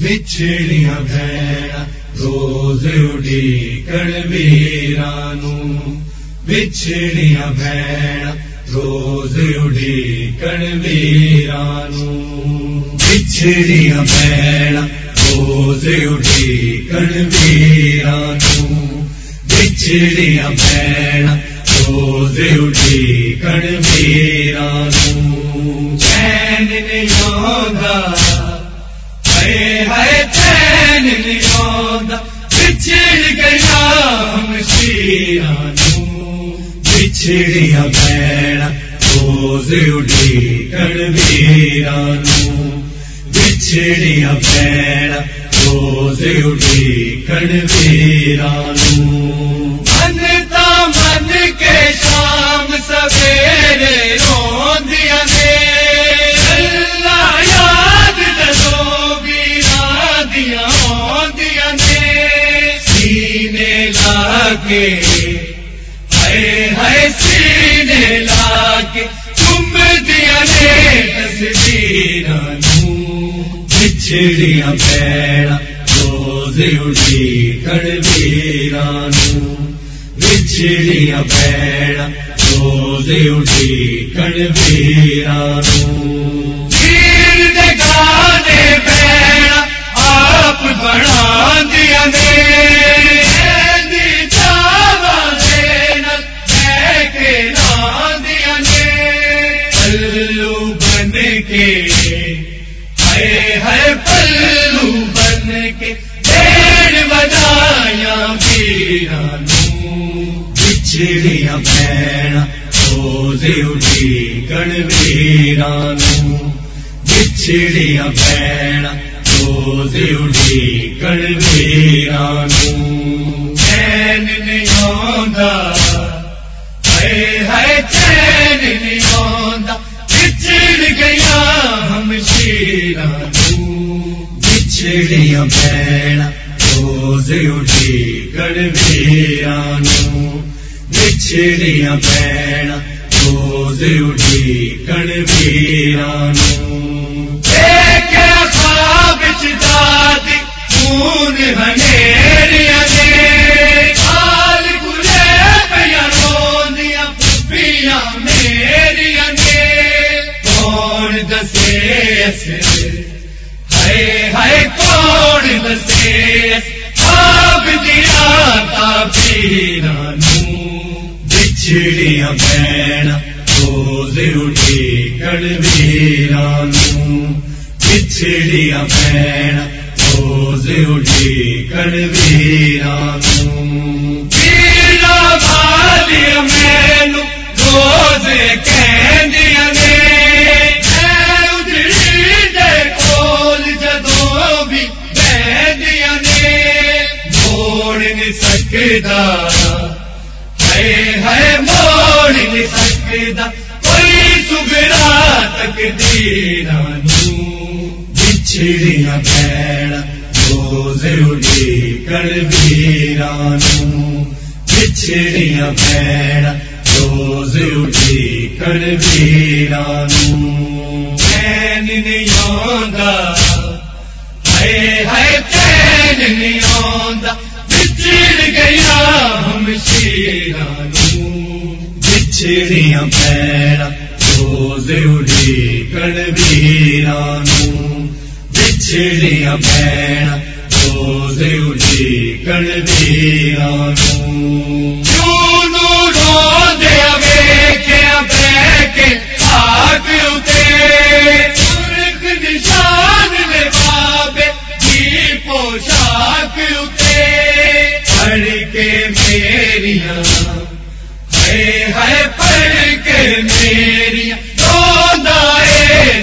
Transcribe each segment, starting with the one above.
بچھڑیاں بھیڑا روز اڈی کڑ ویرانو بچھڑیاں بھیڑا روز اڈی کڑ ویرانو بچھڑیاں بھیڑا روز اڈی کڑ ویرانو بچھڑیاں بھیڑا روز اڈی کڑ ویرانو چین نہیں آگا ہے چین نہیں بچھڑ گیا ہم شیرانو بچھڑیا بھڑ روز اڈی کڑ ویرانو بچھڑیا بھڑ روز اڈی کڑ ویرانو منتا من کے شام سویرے رو کے ہے سینے لا کے تم دیا نے تصویرانو بچھڑیاں پیڑا روز اڈی کڑ ویرانو بچھڑیاں پیڑا روز اڈی کڑ ویرانو پیر دگانے پیڑا آپ بڑھا دیا نے دیا پلو بن کے ہے پلو بن کے پیر بجایا ویرانو بچھڑیاں پیڑا روز اٹھی کڑ ویرانو بچھڑیاں پیڑا روز اٹھی ویرانو چین نہیں آندا ہم شیرانو بچھڑیاں پیڑا روز اٹھی کڑ ویرانو بچھڑیاں پیڑا روز اٹھی کڑ ویرانو کیا خواب دادی خون بنیریا دیا تا پیرانو بچھڑیاں پیڑا روز اٹھی کڑ ویرانو بچھڑیاں پیڑا روز اٹھی کڑ ویرانو پیلا بالی مینو روز کہندیا نے نہیں سکدا ہے ہے موڑ نہیں کوئی سگڑا تک دیرانو بچھڑیاں پیڑا روز اڈی کڑ ویرانو بچھڑیاں پیڑا روز اڈی کڑ ویرانو چین نہیں آندا۔ ہے ہے، چین نہیں آندا۔ بچھڑ گیا ہم شیرانو بچھڑیاں پیڑا روز اڈی کڑ ویرانو بچھڑیاں پیڑا روز اڈی کڑ ویرانو چونو رو دیا ویکھیا بہ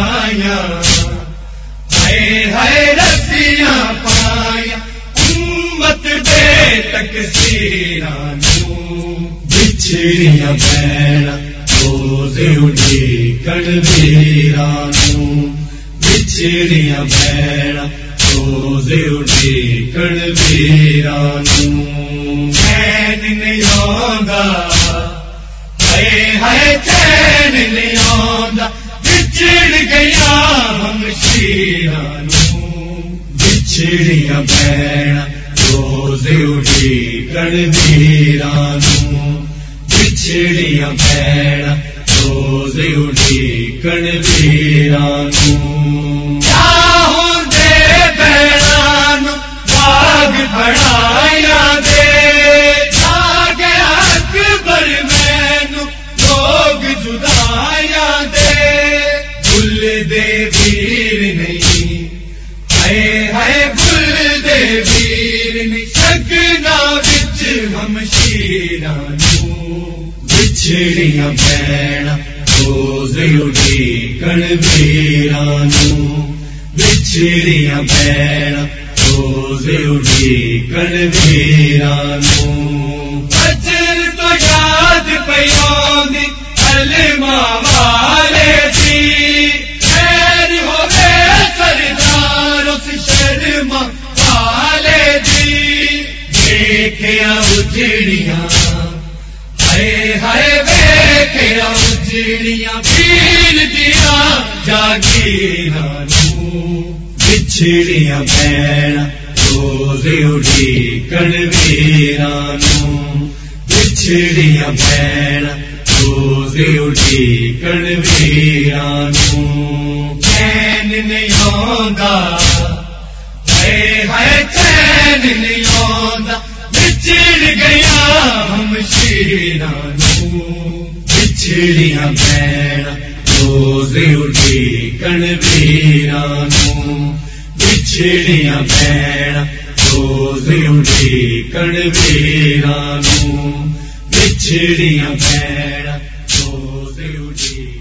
پایا۔ ہے رسیاں پایا۔ امت دے تک سیرا نو بچھڑیاں پیڑا روز اٹھی کر بیرا نو بچھڑیاں پیڑا روز اٹھی کر بیرا نو چین نہیں ہوگا بچڑیاں بہن روزے اٹھی کڑ ویرانو بچڑیاں بہن روزے اٹھی کڑ ویرانو ہم شیرانو بچڑیاں بہن روز اٹھی کڑ ویرانو بچڑیاں بہن روز اٹھی کڑ ویرانو بچر تو یاد پیاندی کلمہ والے تھی دیکھیا اجڑیاں ہائے ہائے دیکھیا اجڑیاں پیر دیا جاگی نانو بچھڑیاں بہن، روز اٹھی کڑ ویرانو بچھڑیاں بہن، روز اٹھی کڑ ویرانو چین نہیں آگا ہم شیرانو بچھڑیاں بہن روز اٹھی کڑ ویرانو بچھڑیاں بہن روز اٹھی کڑ ویرانو بچھڑیاں بہن روز اٹھی